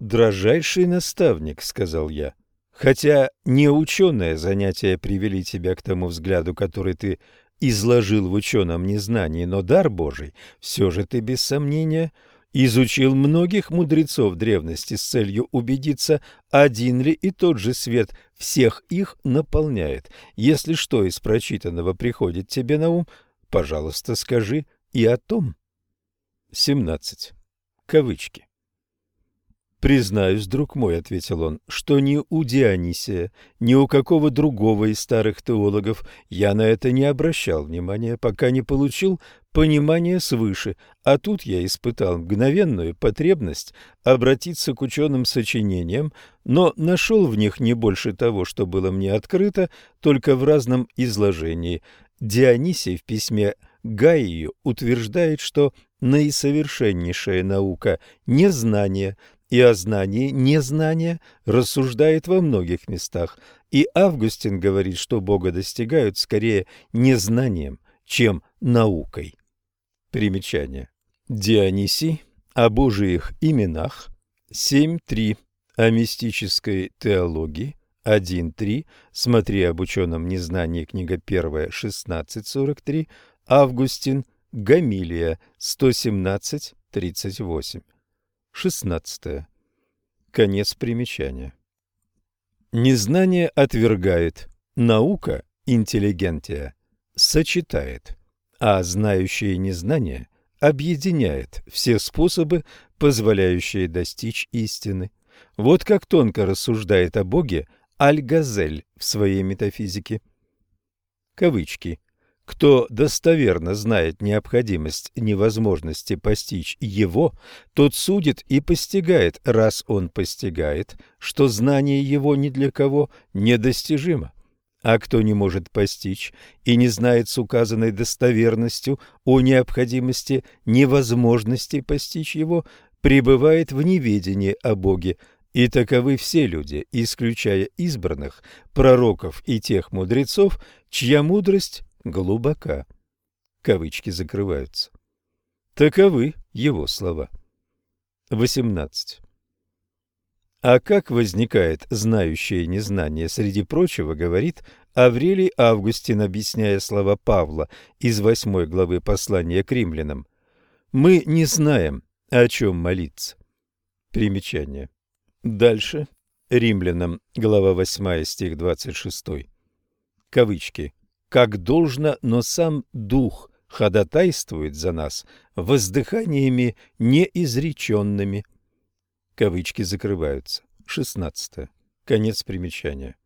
дрожайший наставник», — сказал я. «Хотя не ученые занятия привели тебя к тому взгляду, который ты изложил в ученом незнании, но дар Божий все же ты без сомнения изучил многих мудрецов древности с целью убедиться, один ли и тот же свет всех их наполняет. Если что из прочитанного приходит тебе на ум, пожалуйста, скажи и о том. 17. Кавычки. «Признаюсь, друг мой, — ответил он, — что ни у Дионисия, ни у какого другого из старых теологов я на это не обращал внимания, пока не получил понимания свыше, а тут я испытал мгновенную потребность обратиться к ученым сочинениям, но нашел в них не больше того, что было мне открыто, только в разном изложении. Дионисий в письме Гаию утверждает, что наисовершеннейшая наука – незнание – и о знании незнания рассуждает во многих местах, и Августин говорит, что Бога достигают скорее незнанием, чем наукой. Примечание. Дионисий о Божиих именах 7.3 о мистической теологии 1.3 смотри об ученом незнании книга 1 16.43 Августин Гамилия 117.38 16. Конец примечания. Незнание отвергает, наука, интеллигентия, сочетает, а знающее незнание объединяет все способы, позволяющие достичь истины. Вот как тонко рассуждает о Боге Аль-Газель в своей метафизике. Кавычки. Кто достоверно знает необходимость невозможности постичь его, тот судит и постигает, раз он постигает, что знание его ни для кого недостижимо. А кто не может постичь и не знает с указанной достоверностью о необходимости невозможности постичь его, пребывает в неведении о Боге, и таковы все люди, исключая избранных, пророков и тех мудрецов, чья мудрость глубока. Кавычки закрываются. Таковы его слова. 18. А как возникает знающее незнание, среди прочего, говорит Аврелий Августин, объясняя слова Павла из восьмой главы послания к римлянам. «Мы не знаем, о чем молиться». Примечание. Дальше. Римлянам, глава 8, стих 26. Кавычки как должно, но сам Дух ходатайствует за нас воздыханиями неизреченными. Кавычки закрываются. 16. Конец примечания.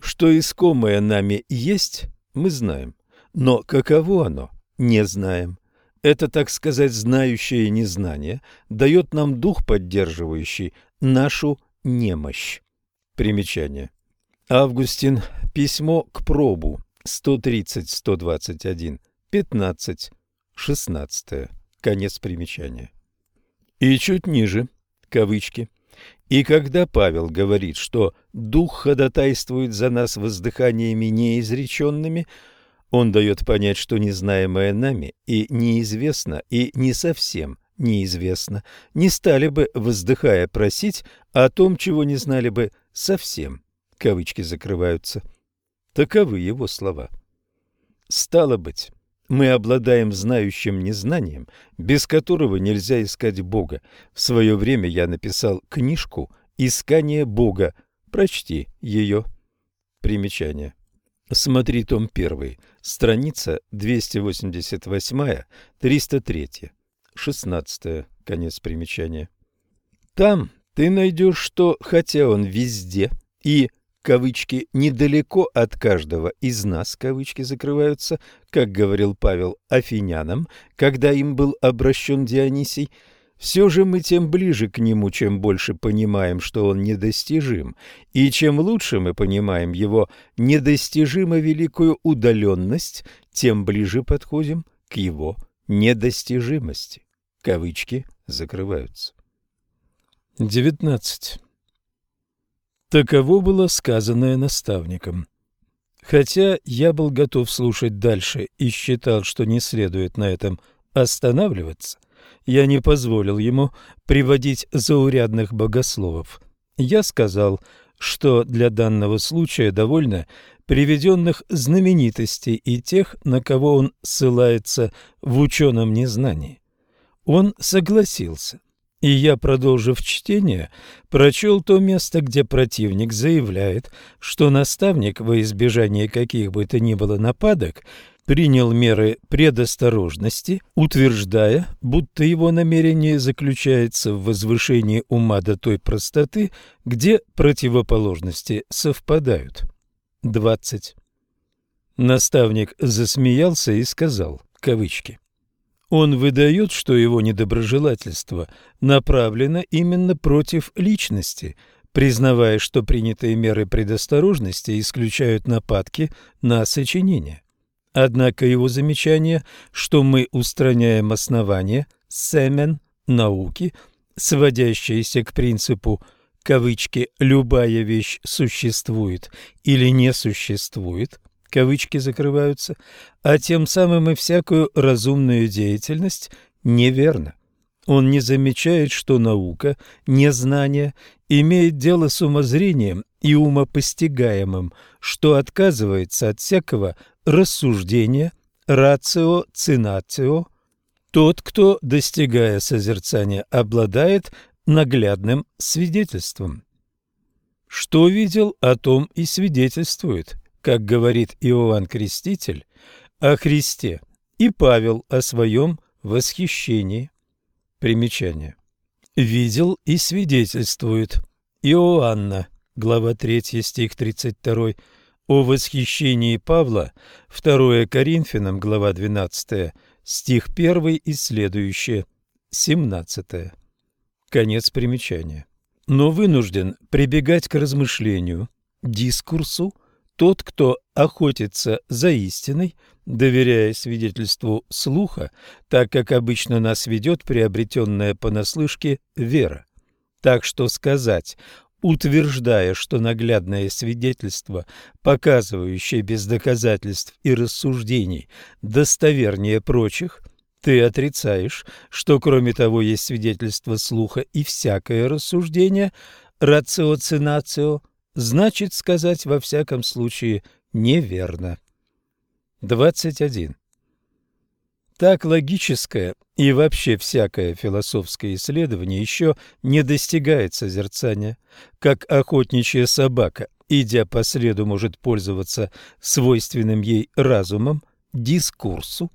Что искомое нами есть, мы знаем, но каково оно, не знаем. Это, так сказать, знающее незнание дает нам дух, поддерживающий нашу немощь. Примечание. Августин. Письмо к пробу. 130, 121, 15, 16. Конец примечания. И чуть ниже, кавычки. И когда Павел говорит, что Дух ходатайствует за нас воздыханиями неизреченными, он дает понять, что незнаемое нами и неизвестно, и не совсем неизвестно, не стали бы, воздыхая, просить о том, чего не знали бы совсем. Кавычки закрываются. Таковы его слова. Стало быть, мы обладаем знающим незнанием, без которого нельзя искать Бога. В свое время я написал книжку «Искание Бога». Прочти ее. Примечание. Смотри том 1, страница 288-303, 16, конец примечания. Там ты найдешь, что, хотя он везде и кавычки, недалеко от каждого из нас, кавычки закрываются, как говорил Павел афинянам, когда им был обращен Дионисий, все же мы тем ближе к нему, чем больше понимаем, что он недостижим, и чем лучше мы понимаем его недостижимо великую удаленность, тем ближе подходим к его недостижимости. Кавычки закрываются. 19. Таково было сказанное наставником. Хотя я был готов слушать дальше и считал, что не следует на этом останавливаться, я не позволил ему приводить заурядных богословов. Я сказал, что для данного случая довольно приведенных знаменитостей и тех, на кого он ссылается в ученом незнании. Он согласился, и я, продолжив чтение, прочел то место, где противник заявляет, что наставник во избежание каких бы то ни было нападок принял меры предосторожности, утверждая, будто его намерение заключается в возвышении ума до той простоты, где противоположности совпадают. 20. Наставник засмеялся и сказал, кавычки, «Он выдает, что его недоброжелательство направлено именно против личности, признавая, что принятые меры предосторожности исключают нападки на сочинение. Однако его замечание, что мы устраняем основания, семен, науки, сводящиеся к принципу кавычки «любая вещь существует или не существует», кавычки закрываются, а тем самым и всякую разумную деятельность неверно. Он не замечает, что наука, незнание, имеет дело с умозрением и умопостигаемым, что отказывается от всякого рассуждения, рацио, цинацио. Тот, кто, достигая созерцания, обладает наглядным свидетельством. Что видел, о том и свидетельствует, как говорит Иоанн Креститель о Христе и Павел о своем восхищении. Примечание. Видел и свидетельствует. Иоанна, глава 3, стих 32, о восхищении Павла, 2 Коринфянам, глава 12, стих 1 и следующее, 17. Конец примечания. Но вынужден прибегать к размышлению, дискурсу, тот, кто охотится за истиной, доверяя свидетельству слуха, так как обычно нас ведет приобретенная понаслышке вера. Так что сказать, утверждая, что наглядное свидетельство, показывающее без доказательств и рассуждений, достовернее прочих – ты отрицаешь, что кроме того есть свидетельство слуха и всякое рассуждение, рациоцинацио, значит сказать во всяком случае неверно. 21. Так логическое и вообще всякое философское исследование еще не достигает созерцания, как охотничья собака, идя по следу, может пользоваться свойственным ей разумом, дискурсу,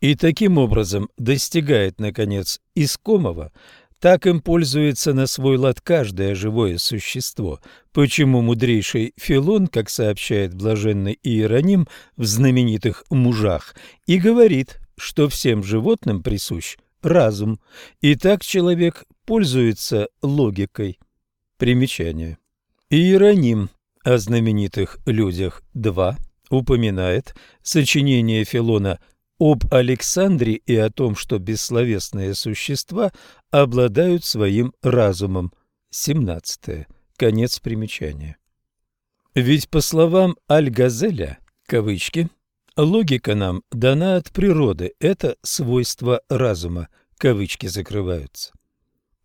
и таким образом достигает, наконец, искомого, так им пользуется на свой лад каждое живое существо, почему мудрейший Филон, как сообщает блаженный Иероним в знаменитых «Мужах», и говорит, что всем животным присущ разум, и так человек пользуется логикой. Примечание. Иероним о знаменитых людях 2 упоминает сочинение Филона «Связь» об Александре и о том, что бессловесные существа обладают своим разумом. 17. Конец примечания. Ведь по словам Аль-Газеля, кавычки, логика нам дана от природы, это свойство разума, кавычки закрываются.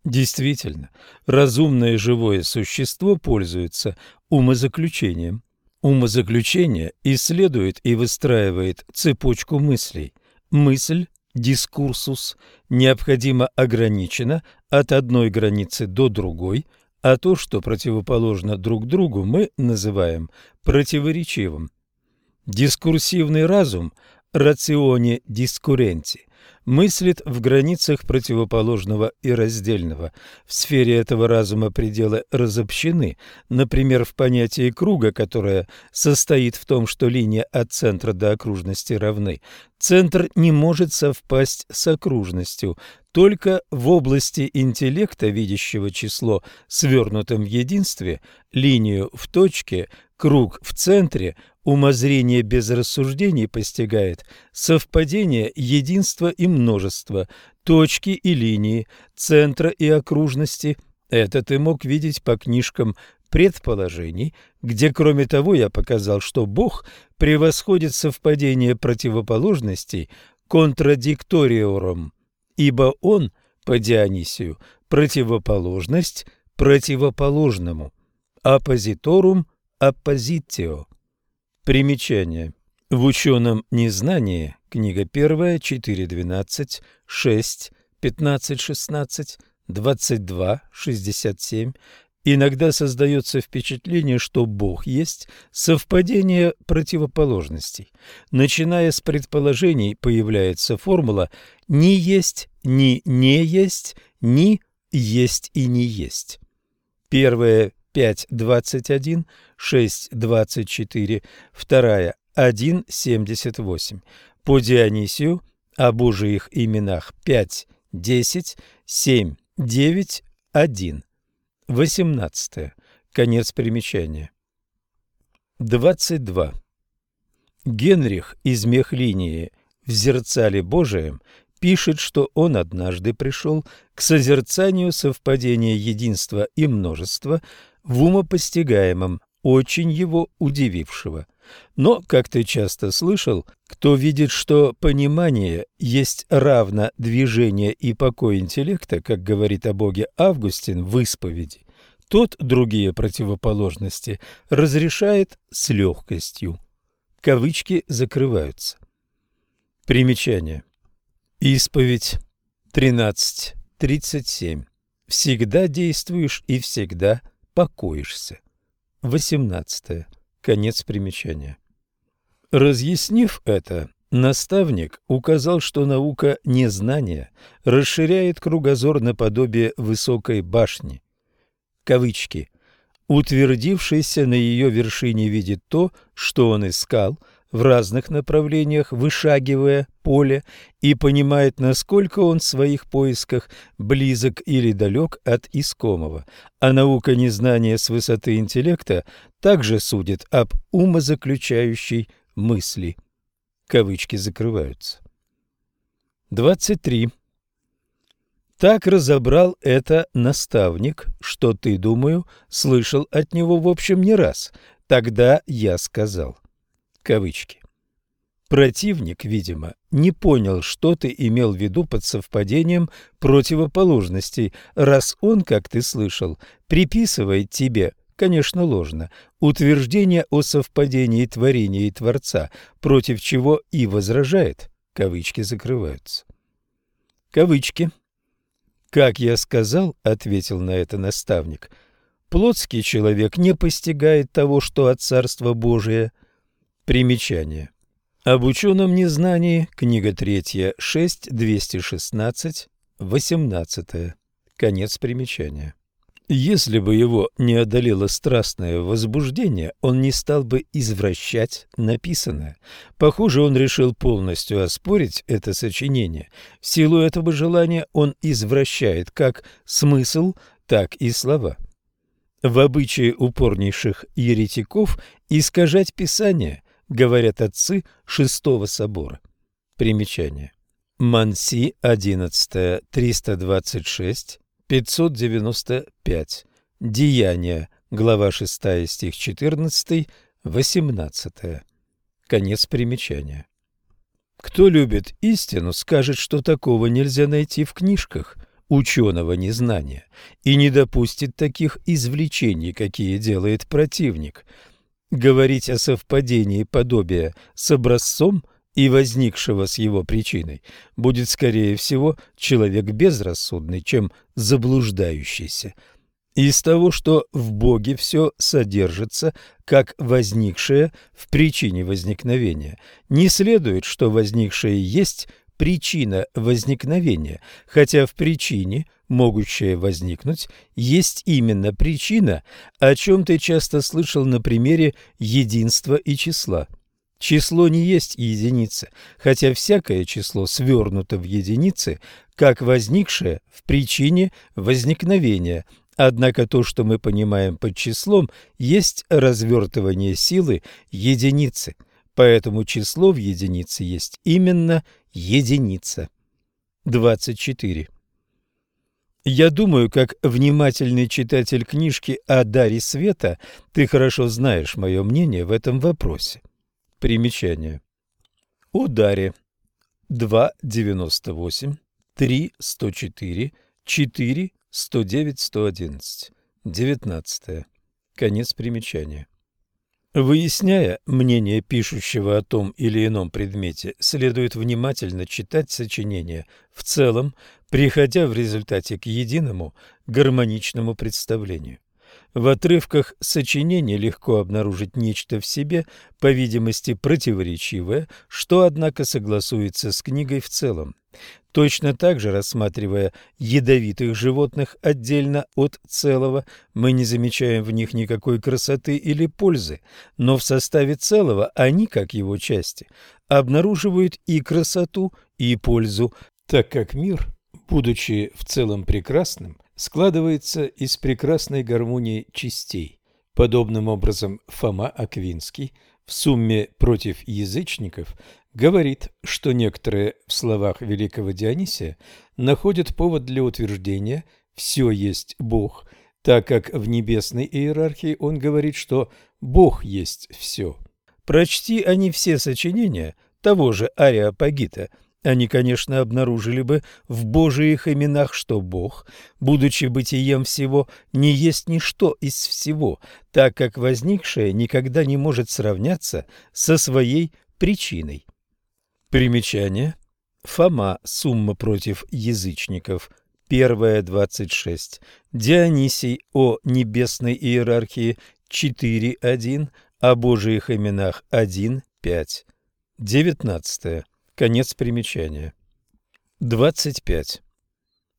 Действительно, разумное живое существо пользуется умозаключением, Умозаключение исследует и выстраивает цепочку мыслей. Мысль, дискурсус, необходимо ограничена от одной границы до другой, а то, что противоположно друг другу, мы называем противоречивым. Дискурсивный разум – рационе дискуренти мыслит в границах противоположного и раздельного. В сфере этого разума пределы разобщены, например, в понятии круга, которое состоит в том, что линия от центра до окружности равны. Центр не может совпасть с окружностью, только в области интеллекта, видящего число свернутым в единстве, линию в точке, круг в центре, Умозрение без рассуждений постигает совпадение единства и множества, точки и линии, центра и окружности. Это ты мог видеть по книжкам предположений, где, кроме того, я показал, что Бог превосходит совпадение противоположностей контрадикториором, ибо Он по Дионисию, противоположность противоположному. Оппозиторум оппозитио. Примечание. В ученом незнании, книга 1, 4.12, 6, 15.16, 22, 67, иногда создается впечатление, что Бог есть совпадение противоположностей. Начиная с предположений появляется формула «ни есть, ни не есть, ни есть и не есть». Первая 5.21, 6.24, вторая 1.78. По Дионисию о Божиих именах 5, 10, 7, 9, 1. 18. Конец примечания. 22. Генрих из Мехлинии в «Зерцале Божием» пишет, что он однажды пришел к созерцанию совпадения единства и множества в умопостигаемом, очень его удивившего. Но, как ты часто слышал, кто видит, что понимание есть равно движение и покой интеллекта, как говорит о Боге Августин в исповеди, тот другие противоположности разрешает с легкостью. Кавычки закрываются. Примечание. Исповедь 13.37. Всегда действуешь и всегда покоишься. 18. Конец примечания. Разъяснив это, наставник указал, что наука незнания расширяет кругозор наподобие высокой башни. Кавычки. Утвердившийся на ее вершине видит то, что он искал – в разных направлениях, вышагивая поле, и понимает, насколько он в своих поисках близок или далек от искомого. А наука незнания с высоты интеллекта также судит об умозаключающей мысли. Кавычки закрываются. 23. Так разобрал это наставник, что ты, думаю, слышал от него в общем не раз. Тогда я сказал. Кавычки. Противник, видимо, не понял, что ты имел в виду под совпадением противоположностей, раз он, как ты слышал, приписывает тебе, конечно, ложно, утверждение о совпадении творения и Творца, против чего и возражает, кавычки закрываются. Кавычки. «Как я сказал», — ответил на это наставник, — «плотский человек не постигает того, что от Царства Божия — Примечание. Об ученом незнании, книга 3, 6, 216, 18. Конец примечания. Если бы его не одолело страстное возбуждение, он не стал бы извращать написанное. Похоже, он решил полностью оспорить это сочинение. В силу этого желания он извращает как смысл, так и слова. В обычае упорнейших еретиков искажать Писание – говорят отцы Шестого собора. Примечание. Манси, 11, 326, 595. Деяния, глава 6, стих 14, 18. Конец примечания. Кто любит истину, скажет, что такого нельзя найти в книжках ученого незнания и не допустит таких извлечений, какие делает противник – Говорить о совпадении подобия с образцом и возникшего с его причиной будет, скорее всего, человек безрассудный, чем заблуждающийся. Из того, что в Боге все содержится, как возникшее в причине возникновения, не следует, что возникшее есть причина возникновения, хотя в причине, могущая возникнуть, есть именно причина, о чем ты часто слышал на примере единства и числа. Число не есть единица, хотя всякое число свернуто в единицы, как возникшее в причине возникновения, Однако то, что мы понимаем под числом, есть развертывание силы единицы – Поэтому число в единице есть именно единица. 24. Я думаю, как внимательный читатель книжки о даре света, ты хорошо знаешь мое мнение в этом вопросе. Примечание. О даре 2.98, 3, 104, 4, 109, 111. 19. Конец примечания. Выясняя мнение пишущего о том или ином предмете, следует внимательно читать сочинение в целом, приходя в результате к единому гармоничному представлению. В отрывках сочинения легко обнаружить нечто в себе, по видимости, противоречивое, что, однако, согласуется с книгой в целом. Точно так же, рассматривая ядовитых животных отдельно от целого, мы не замечаем в них никакой красоты или пользы, но в составе целого они, как его части, обнаруживают и красоту, и пользу, так как мир, будучи в целом прекрасным, складывается из прекрасной гармонии частей. Подобным образом Фома Аквинский в сумме против язычников говорит, что некоторые в словах великого Дионисия находят повод для утверждения «все есть Бог», так как в небесной иерархии он говорит, что Бог есть все. Прочти они все сочинения того же Ариапагита – они, конечно, обнаружили бы в Божиих именах, что Бог, будучи бытием всего, не есть ничто из всего, так как возникшее никогда не может сравняться со своей причиной. Примечание. Фома. Сумма против язычников. Первая, 26. Дионисий о небесной иерархии 4.1, о Божиих именах 1.5. 19. Конец примечания. 25.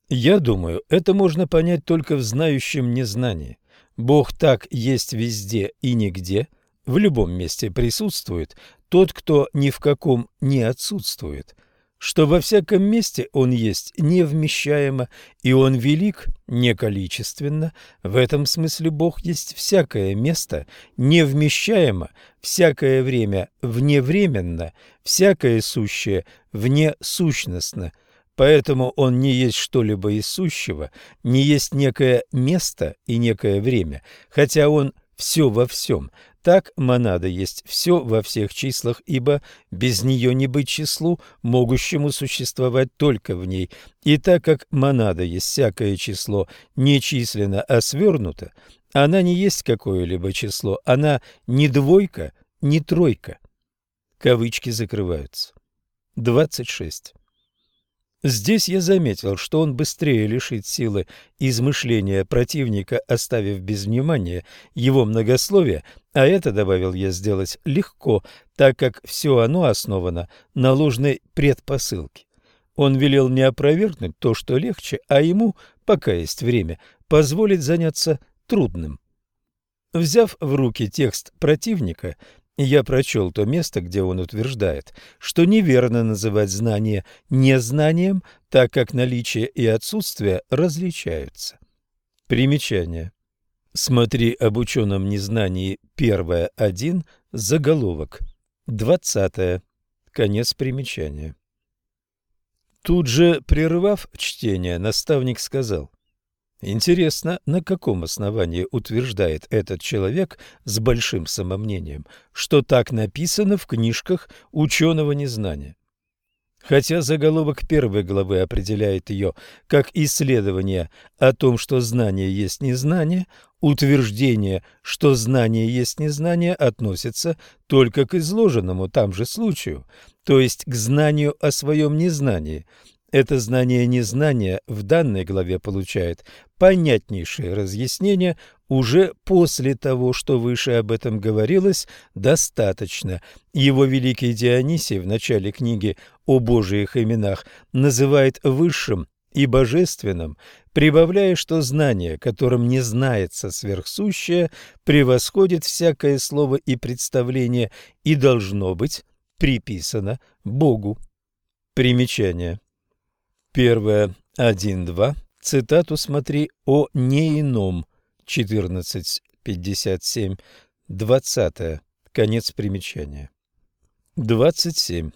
Я думаю, это можно понять только в знающем незнании. Бог так есть везде и нигде, в любом месте присутствует тот, кто ни в каком не отсутствует – что во всяком месте он есть невмещаемо, и он велик неколичественно. В этом смысле Бог есть всякое место невмещаемо, всякое время вневременно, всякое сущее внесущностно. Поэтому он не есть что-либо из сущего, не есть некое место и некое время, хотя он все во всем, так монада есть все во всех числах, ибо без нее не быть числу, могущему существовать только в ней. И так как монада есть всякое число не численно, а свернуто, она не есть какое-либо число, она не двойка, не тройка. Кавычки закрываются. 26. Здесь я заметил, что он быстрее лишит силы измышления противника, оставив без внимания его многословие, а это, добавил я, сделать легко, так как все оно основано на ложной предпосылке. Он велел не опровергнуть то, что легче, а ему, пока есть время, позволить заняться трудным. Взяв в руки текст противника, я прочел то место, где он утверждает, что неверно называть знание незнанием, так как наличие и отсутствие различаются. Примечание. Смотри об ученом незнании первое один, заголовок, двадцатое, конец примечания. Тут же, прервав чтение, наставник сказал – Интересно, на каком основании утверждает этот человек с большим самомнением, что так написано в книжках ученого незнания? Хотя заголовок первой главы определяет ее как исследование о том, что знание есть незнание, утверждение, что знание есть незнание, относится только к изложенному там же случаю, то есть к знанию о своем незнании – это знание незнания в данной главе получает понятнейшее разъяснение уже после того, что выше об этом говорилось, достаточно. Его великий Дионисий в начале книги о Божиих именах называет высшим и божественным, прибавляя, что знание, которым не знается сверхсущее, превосходит всякое слово и представление и должно быть приписано Богу. Примечание. Первое. 1.2. Цитату смотри о неином. 14.57. 20. Конец примечания. 27.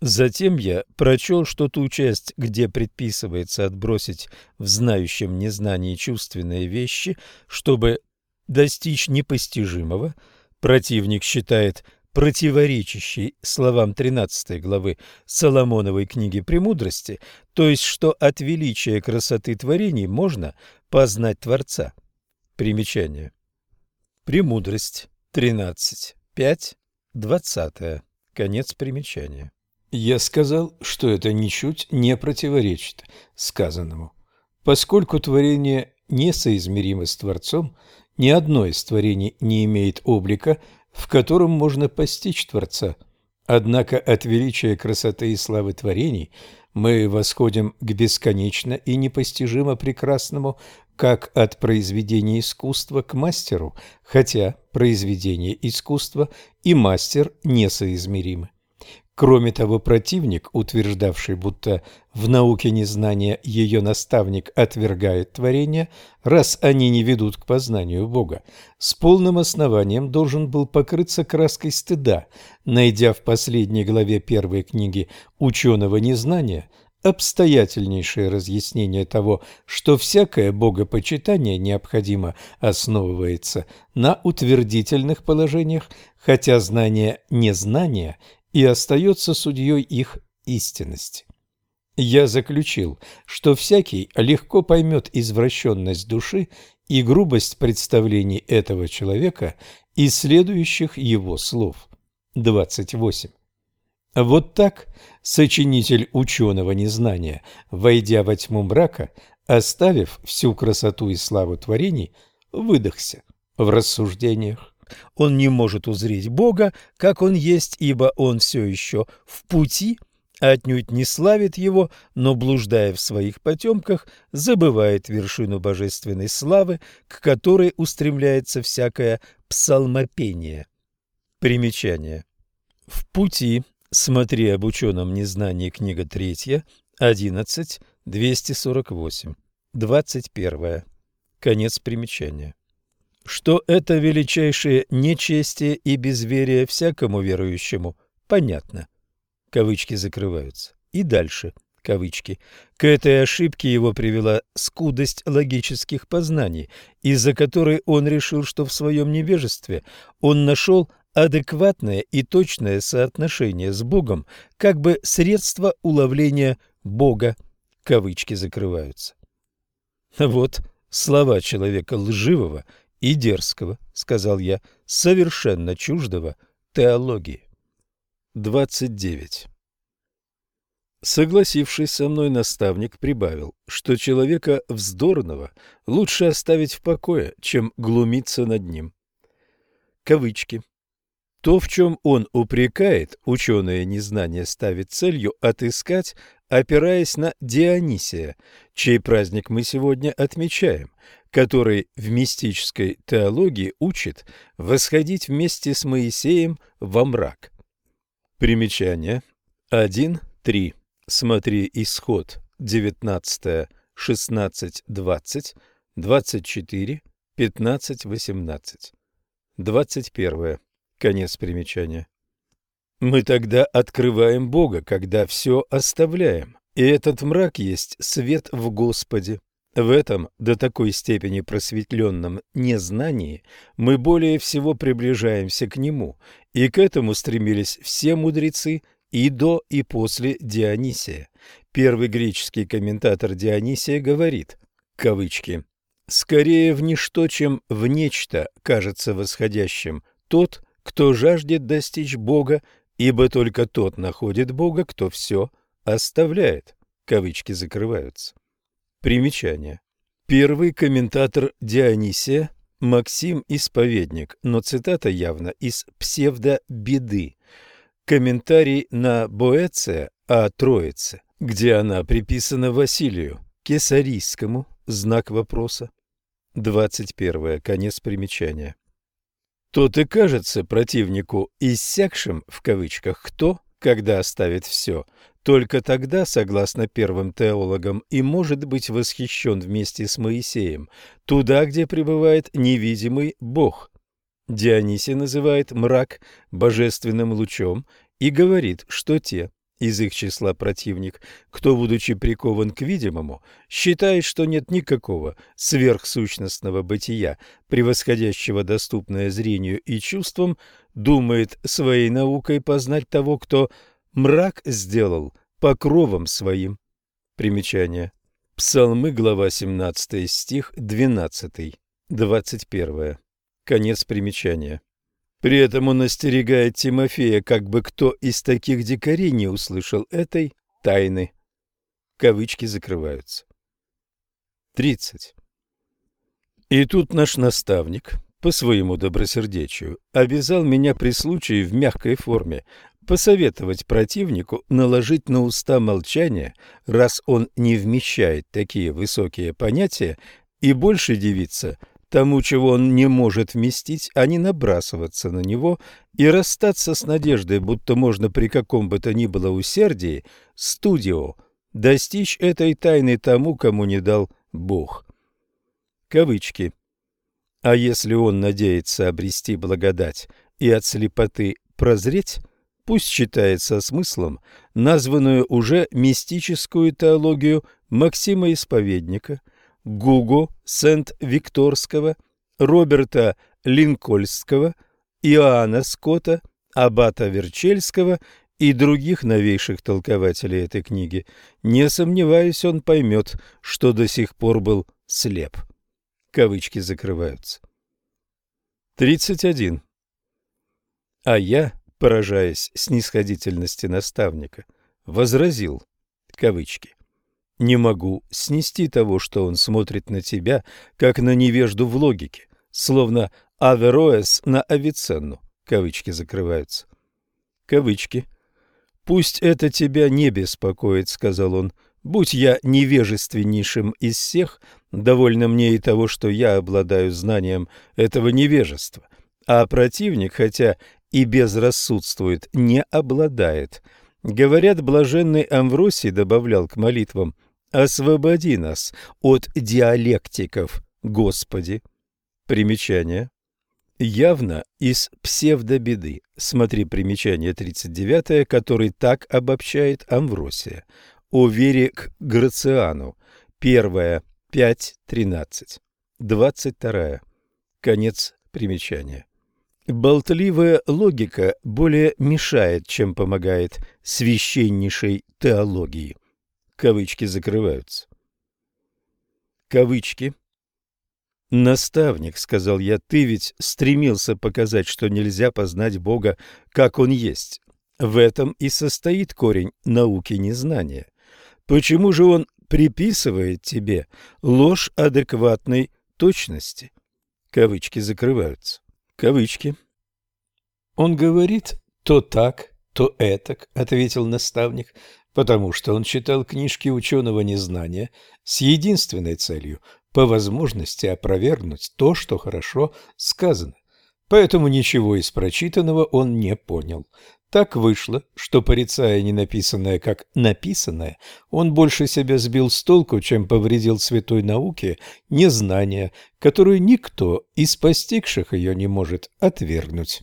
Затем я прочел, что ту часть, где предписывается отбросить в знающем незнании чувственные вещи, чтобы достичь непостижимого, противник считает противоречащий словам 13 главы Соломоновой книги «Премудрости», то есть что от величия красоты творений можно познать Творца. Примечание. Премудрость 13, 5, 20. Конец примечания. Я сказал, что это ничуть не противоречит сказанному. Поскольку творение несоизмеримо с Творцом, ни одно из творений не имеет облика, в котором можно постичь Творца. Однако от величия красоты и славы творений мы восходим к бесконечно и непостижимо прекрасному, как от произведения искусства к мастеру, хотя произведение искусства и мастер несоизмеримы. Кроме того, противник, утверждавший, будто в науке незнания ее наставник отвергает творение, раз они не ведут к познанию Бога, с полным основанием должен был покрыться краской стыда, найдя в последней главе первой книги ученого незнания обстоятельнейшее разъяснение того, что всякое богопочитание необходимо основывается на утвердительных положениях, хотя знание незнания – и остается судьей их истинности. Я заключил, что всякий легко поймет извращенность души и грубость представлений этого человека из следующих его слов. 28. Вот так сочинитель ученого незнания, войдя во тьму мрака, оставив всю красоту и славу творений, выдохся в рассуждениях. Он не может узреть Бога, как Он есть, ибо Он все еще в пути, отнюдь не славит Его, но, блуждая в своих потемках, забывает вершину божественной славы, к которой устремляется всякое псалмопение. Примечание. В пути смотри об ученом незнании, книга 3, 11, 248, 21. Конец примечания что это величайшее нечестие и безверие всякому верующему, понятно. Кавычки закрываются. И дальше кавычки. К этой ошибке его привела скудость логических познаний, из-за которой он решил, что в своем невежестве он нашел адекватное и точное соотношение с Богом, как бы средство уловления Бога. Кавычки закрываются. Вот слова человека лживого и дерзкого, сказал я, совершенно чуждого теологии. 29. Согласившись со мной, наставник прибавил, что человека вздорного лучше оставить в покое, чем глумиться над ним. Кавычки. То, в чем он упрекает, ученое незнание ставит целью отыскать, опираясь на Дионисия, чей праздник мы сегодня отмечаем, который в мистической теологии учит восходить вместе с Моисеем во мрак. Примечание 1.3. Смотри исход 19, 16, 20, 24, 15, 18. 21. Конец примечания. Мы тогда открываем Бога, когда все оставляем, и этот мрак есть свет в Господе. В этом до такой степени просветленном незнании мы более всего приближаемся к нему, и к этому стремились все мудрецы и до, и после Дионисия. Первый греческий комментатор Дионисия говорит, кавычки, «Скорее в ничто, чем в нечто кажется восходящим тот, кто жаждет достичь Бога, ибо только тот находит Бога, кто все оставляет». Кавычки закрываются. Примечание. Первый комментатор Дионисия Максим Исповедник, но цитата явно из псевдо-беды. Комментарий на Боэция о Троице, где она приписана Василию Кесарийскому, знак вопроса. 21. Конец примечания. Тот и кажется противнику «иссякшим» в кавычках кто, когда оставит все – только тогда, согласно первым теологам, и может быть восхищен вместе с Моисеем, туда, где пребывает невидимый Бог. Дионисий называет мрак божественным лучом и говорит, что те, из их числа противник, кто, будучи прикован к видимому, считает, что нет никакого сверхсущностного бытия, превосходящего доступное зрению и чувствам, думает своей наукой познать того, кто мрак сделал покровом своим. Примечание. Псалмы, глава 17, стих 12, 21. Конец примечания. При этом он остерегает Тимофея, как бы кто из таких дикарей не услышал этой тайны. Кавычки закрываются. 30. И тут наш наставник, по своему добросердечию, обязал меня при случае в мягкой форме посоветовать противнику наложить на уста молчание, раз он не вмещает такие высокие понятия, и больше дивиться тому, чего он не может вместить, а не набрасываться на него и расстаться с надеждой, будто можно при каком бы то ни было усердии, студио, достичь этой тайны тому, кому не дал Бог. Кавычки. А если он надеется обрести благодать и от слепоты прозреть, пусть считает со смыслом названную уже мистическую теологию Максима Исповедника, Гуго Сент-Викторского, Роберта Линкольского, Иоанна Скотта, Аббата Верчельского и других новейших толкователей этой книги. Не сомневаюсь, он поймет, что до сих пор был слеп. Кавычки закрываются. 31. А я поражаясь снисходительности наставника, возразил, кавычки, «Не могу снести того, что он смотрит на тебя, как на невежду в логике, словно Авероэс на Авиценну», кавычки закрываются. Кавычки. «Пусть это тебя не беспокоит», — сказал он, — «будь я невежественнейшим из всех, довольно мне и того, что я обладаю знанием этого невежества». А противник, хотя и безрассудствует, не обладает. Говорят, блаженный Амвросий добавлял к молитвам «Освободи нас от диалектиков, Господи». Примечание. Явно из псевдобеды. Смотри примечание 39, который так обобщает Амвросия. О вере к Грациану. 1, 5, 13. 22. Конец примечания. Болтливая логика более мешает, чем помогает священнейшей теологии. Кавычки закрываются. Кавычки. «Наставник», — сказал я, — «ты ведь стремился показать, что нельзя познать Бога, как Он есть. В этом и состоит корень науки незнания. Почему же Он приписывает тебе ложь адекватной точности?» Кавычки закрываются. Кавычки. Он говорит то так, то этак, ответил наставник, потому что он читал книжки ученого незнания с единственной целью по возможности опровергнуть то, что хорошо сказано. Поэтому ничего из прочитанного он не понял. Так вышло, что, порицая ненаписанное как написанное, он больше себя сбил с толку, чем повредил святой науке незнание, которую никто из постигших ее не может отвергнуть.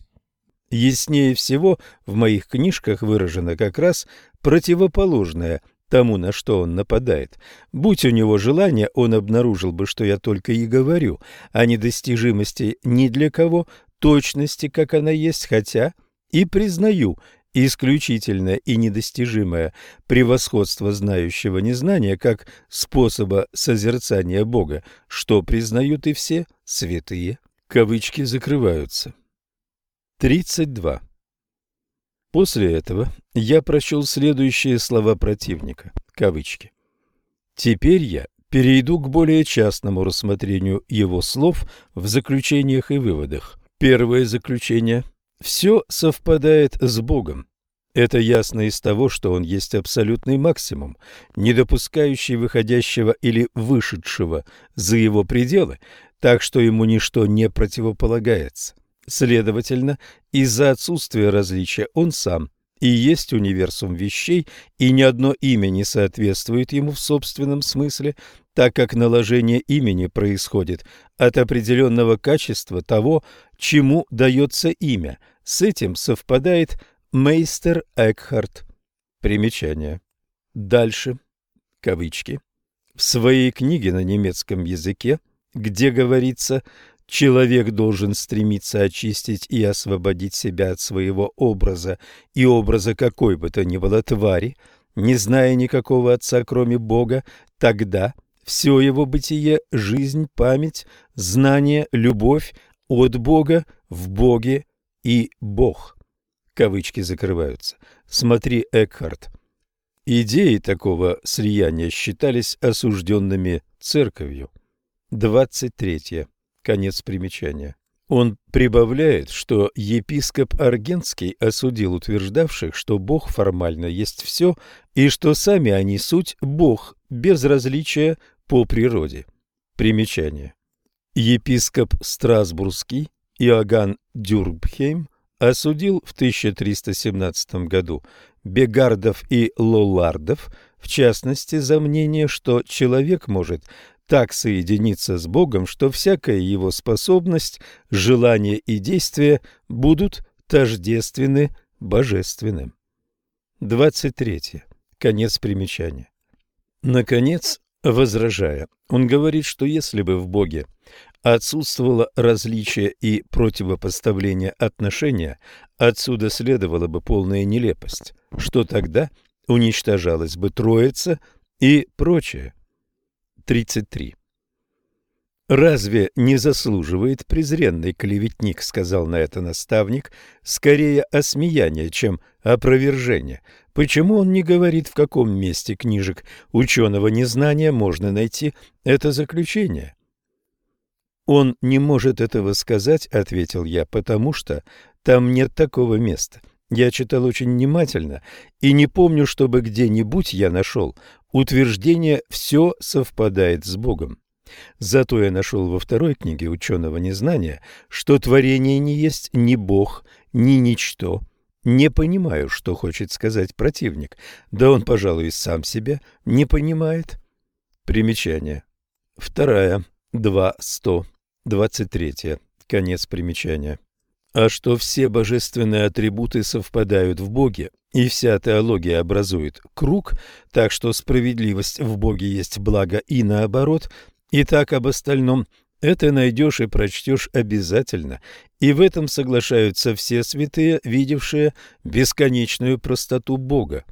Яснее всего в моих книжках выражено как раз противоположное тому, на что он нападает. Будь у него желание, он обнаружил бы, что я только и говорю о недостижимости ни для кого, точности, как она есть, хотя и признаю исключительное и недостижимое превосходство знающего незнания как способа созерцания Бога, что признают и все святые. Кавычки закрываются. 32. После этого я прочел следующие слова противника. Кавычки. Теперь я перейду к более частному рассмотрению его слов в заключениях и выводах. Первое заключение все совпадает с Богом. Это ясно из того, что он есть абсолютный максимум, не допускающий выходящего или вышедшего за его пределы, так что ему ничто не противополагается. Следовательно, из-за отсутствия различия он сам и есть универсум вещей, и ни одно имя не соответствует ему в собственном смысле, так как наложение имени происходит от определенного качества того, чему дается имя. С этим совпадает мейстер Экхарт. Примечание. Дальше. Кавычки. В своей книге на немецком языке, где говорится Человек должен стремиться очистить и освободить себя от своего образа и образа какой бы то ни было твари, не зная никакого Отца, кроме Бога, тогда все его бытие, жизнь, память, знание, любовь от Бога, в Боге и Бог. Кавычки закрываются. Смотри Экхарт. Идеи такого слияния считались осужденными церковью. 23. Конец примечания. Он прибавляет, что епископ Аргентский осудил утверждавших, что Бог формально есть все, и что сами они суть Бог, без различия по природе. Примечание. Епископ Страсбургский Иоганн Дюрбхейм осудил в 1317 году Бегардов и Лолардов, в частности, за мнение, что человек может так соединиться с Богом, что всякая его способность, желание и действие будут тождественны божественным. 23. Конец примечания. Наконец, возражая, он говорит, что если бы в Боге отсутствовало различие и противопоставление отношения, отсюда следовала бы полная нелепость, что тогда уничтожалась бы Троица и прочее. 33. «Разве не заслуживает презренный клеветник, — сказал на это наставник, — скорее осмеяния, чем опровержения? Почему он не говорит, в каком месте книжек ученого незнания можно найти это заключение?» «Он не может этого сказать, — ответил я, — потому что там нет такого места. Я читал очень внимательно и не помню, чтобы где-нибудь я нашел утверждение «все совпадает с Богом». Зато я нашел во второй книге ученого незнания, что творение не есть ни Бог, ни ничто. Не понимаю, что хочет сказать противник. Да он, пожалуй, сам себя не понимает. Примечание. Вторая. Два. Сто. Двадцать третья. Конец примечания а что все божественные атрибуты совпадают в Боге, и вся теология образует круг, так что справедливость в Боге есть благо и наоборот, и так об остальном это найдешь и прочтешь обязательно, и в этом соглашаются все святые, видевшие бесконечную простоту Бога.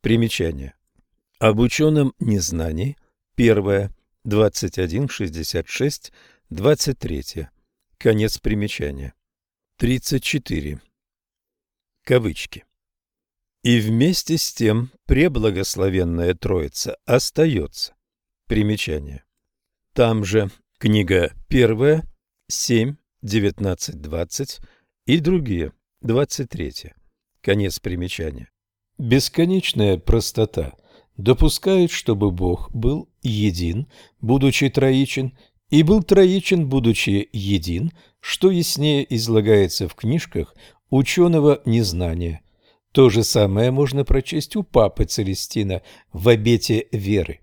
Примечание. Об ученом незнании. Первое. 21.66. 23. Конец примечания. 34. Кавычки. И вместе с тем преблагословенная Троица остается. Примечание. Там же книга 1, 7, 19, 20 и другие, 23. Конец примечания. Бесконечная простота допускает, чтобы Бог был един, будучи троичен, и был троичен, будучи един, что яснее излагается в книжках ученого незнания. То же самое можно прочесть у папы Целестина в «Обете веры».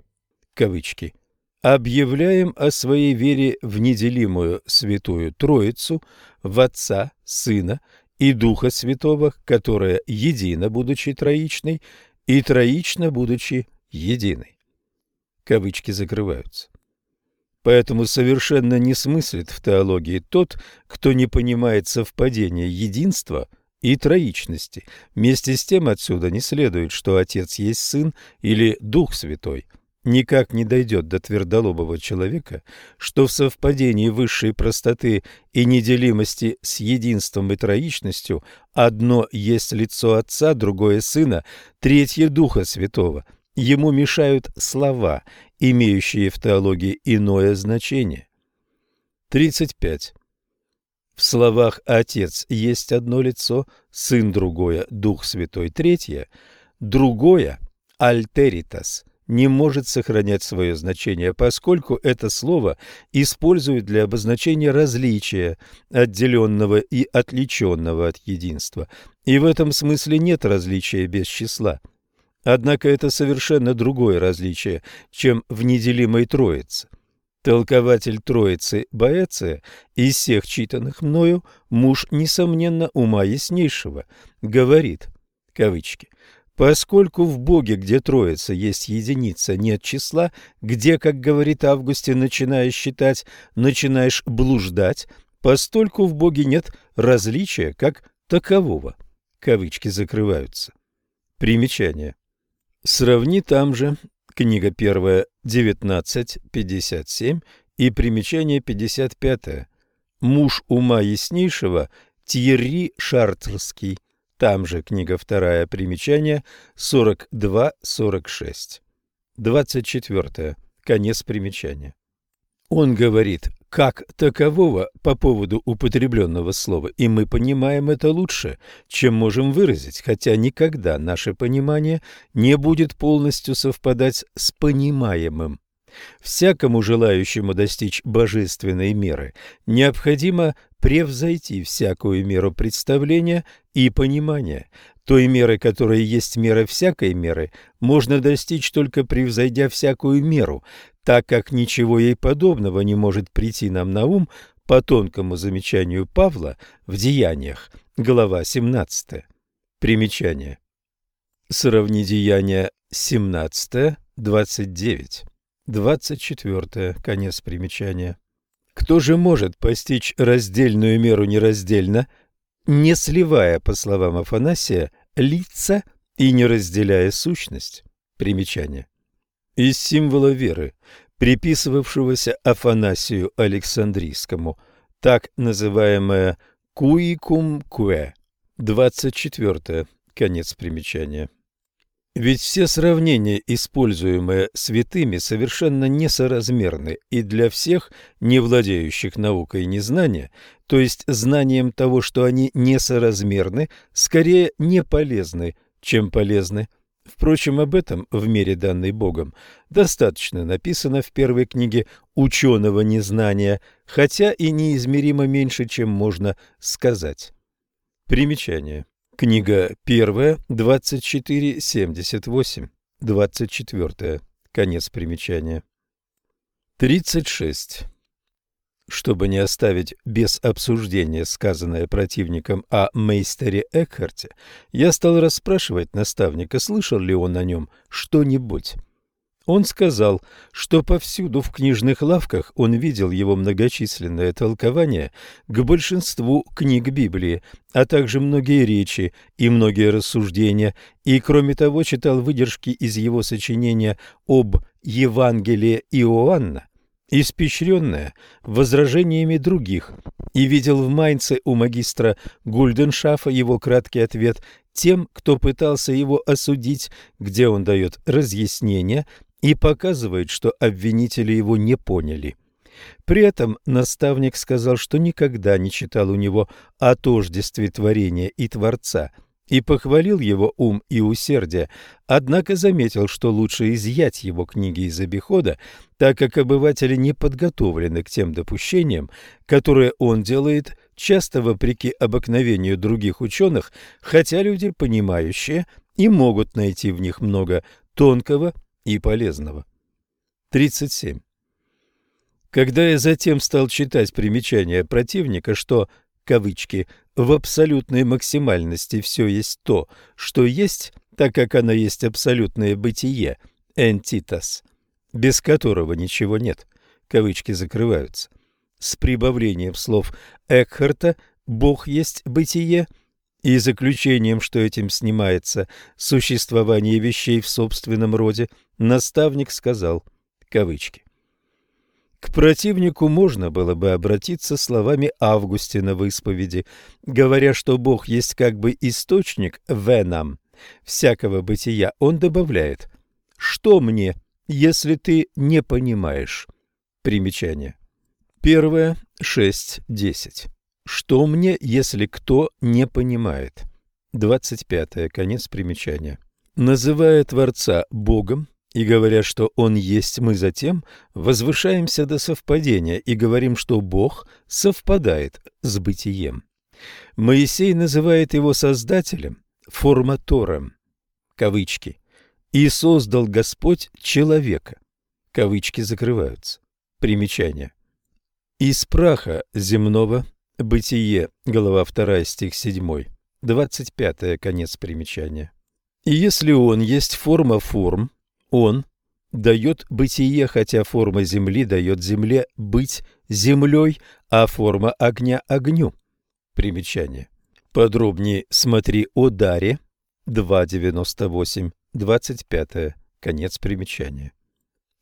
Кавычки. «Объявляем о своей вере в неделимую Святую Троицу, в Отца, Сына и Духа Святого, которая едина, будучи троичной, и троична, будучи единой». Кавычки закрываются. Поэтому совершенно не смыслит в теологии тот, кто не понимает совпадения единства и троичности. Вместе с тем отсюда не следует, что Отец есть Сын или Дух Святой. Никак не дойдет до твердолобого человека, что в совпадении высшей простоты и неделимости с единством и троичностью одно есть лицо Отца, другое Сына, третье Духа Святого – Ему мешают слова, имеющие в теологии иное значение. 35. В словах «Отец» есть одно лицо, Сын другое, Дух Святой третье, другое «альтеритас» не может сохранять свое значение, поскольку это слово используют для обозначения различия, отделенного и отличенного от единства, и в этом смысле нет различия без числа – Однако это совершенно другое различие, чем в неделимой Троице. Толкователь Троицы Боэция из всех читанных мною, муж, несомненно, ума яснейшего, говорит, кавычки, Поскольку в Боге, где Троица, есть единица, нет числа, где, как говорит Августин, начинаешь считать, начинаешь блуждать, постольку в Боге нет различия как такового. Кавычки закрываются. Примечание. Сравни там же, книга первая, 19.57 и примечание 55. Муж ума яснейшего Тьерри Шартрский. Там же книга вторая, примечание 42-46. 24. Конец примечания. Он говорит как такового по поводу употребленного слова, и мы понимаем это лучше, чем можем выразить, хотя никогда наше понимание не будет полностью совпадать с понимаемым. Всякому желающему достичь божественной меры необходимо превзойти всякую меру представления и понимания. Той меры, которая есть мера всякой меры, можно достичь только превзойдя всякую меру, так как ничего ей подобного не может прийти нам на ум по тонкому замечанию Павла в Деяниях, глава 17. Примечание. Сравни Деяния 17, 29. 24. Конец примечания. Кто же может постичь раздельную меру нераздельно, не сливая, по словам Афанасия, лица и не разделяя сущность? Примечание. Из символа веры, приписывавшегося Афанасию Александрийскому, так называемое «куикум куэ», 24. Конец примечания. Ведь все сравнения, используемые святыми, совершенно несоразмерны и для всех, не владеющих наукой незнания, то есть знанием того, что они несоразмерны, скорее не полезны, чем полезны. Впрочем, об этом в мере данной Богом достаточно написано в первой книге «Ученого незнания», хотя и неизмеримо меньше, чем можно сказать. Примечание. Книга первая, 24.78, 24. Конец примечания. 36. Чтобы не оставить без обсуждения сказанное противником о мейстере Экхарте, я стал расспрашивать наставника, слышал ли он о нем что-нибудь. Он сказал, что повсюду в книжных лавках он видел его многочисленное толкование к большинству книг Библии, а также многие речи и многие рассуждения, и, кроме того, читал выдержки из его сочинения об Евангелии Иоанна, испещренное возражениями других, и видел в Майнце у магистра Гульденшафа его краткий ответ тем, кто пытался его осудить, где он дает разъяснения и показывает, что обвинители его не поняли. При этом наставник сказал, что никогда не читал у него о тождестве творения и Творца, и похвалил его ум и усердие, однако заметил, что лучше изъять его книги из обихода, так как обыватели не подготовлены к тем допущениям, которые он делает, часто вопреки обыкновению других ученых, хотя люди понимающие и могут найти в них много тонкого и полезного. 37. Когда я затем стал читать примечания противника, что, кавычки, в абсолютной максимальности все есть то, что есть, так как оно есть абсолютное бытие, энтитас, без которого ничего нет, кавычки закрываются, с прибавлением слов Экхарта «Бог есть бытие», и заключением, что этим снимается существование вещей в собственном роде, наставник сказал, кавычки, к противнику можно было бы обратиться словами Августина в исповеди, говоря, что Бог есть как бы источник венам всякого бытия. Он добавляет «Что мне, если ты не понимаешь?» Примечание. Первое, шесть, десять. Что мне, если кто не понимает? 25. Конец примечания. Называя Творца Богом и говоря, что Он есть, мы затем возвышаемся до совпадения и говорим, что Бог совпадает с бытием. Моисей называет его Создателем, форматором, кавычки, и создал Господь человека, кавычки закрываются, примечание. Из праха земного Бытие, глава 2, стих 7, 25 конец примечания. И если он есть форма форм, он дает бытие, хотя форма земли дает земле быть землей, а форма огня – огню. Примечание. Подробнее смотри о даре 2.98, 25, конец примечания.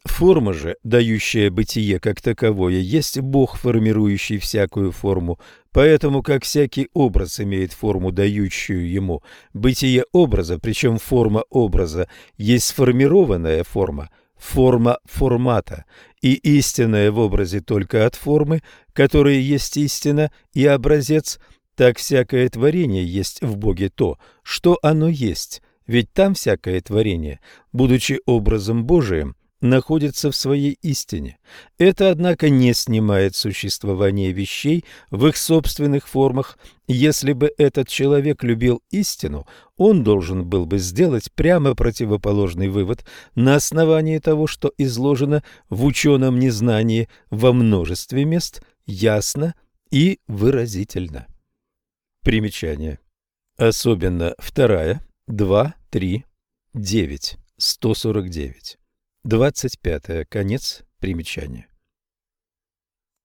Форма же, дающая бытие как таковое, есть Бог, формирующий всякую форму, поэтому как всякий образ имеет форму, дающую ему бытие образа, причем форма образа есть сформированная форма, форма формата, и истинная в образе только от формы, которая есть истина и образец, так всякое творение есть в Боге то, что оно есть, ведь там всякое творение, будучи образом Божиим, находится в своей истине. Это, однако, не снимает существование вещей в их собственных формах. Если бы этот человек любил истину, он должен был бы сделать прямо противоположный вывод на основании того, что изложено в ученом незнании во множестве мест ясно и выразительно. Примечание. Особенно вторая, два, три, девять, сто сорок девять. Двадцать пятое. Конец примечания.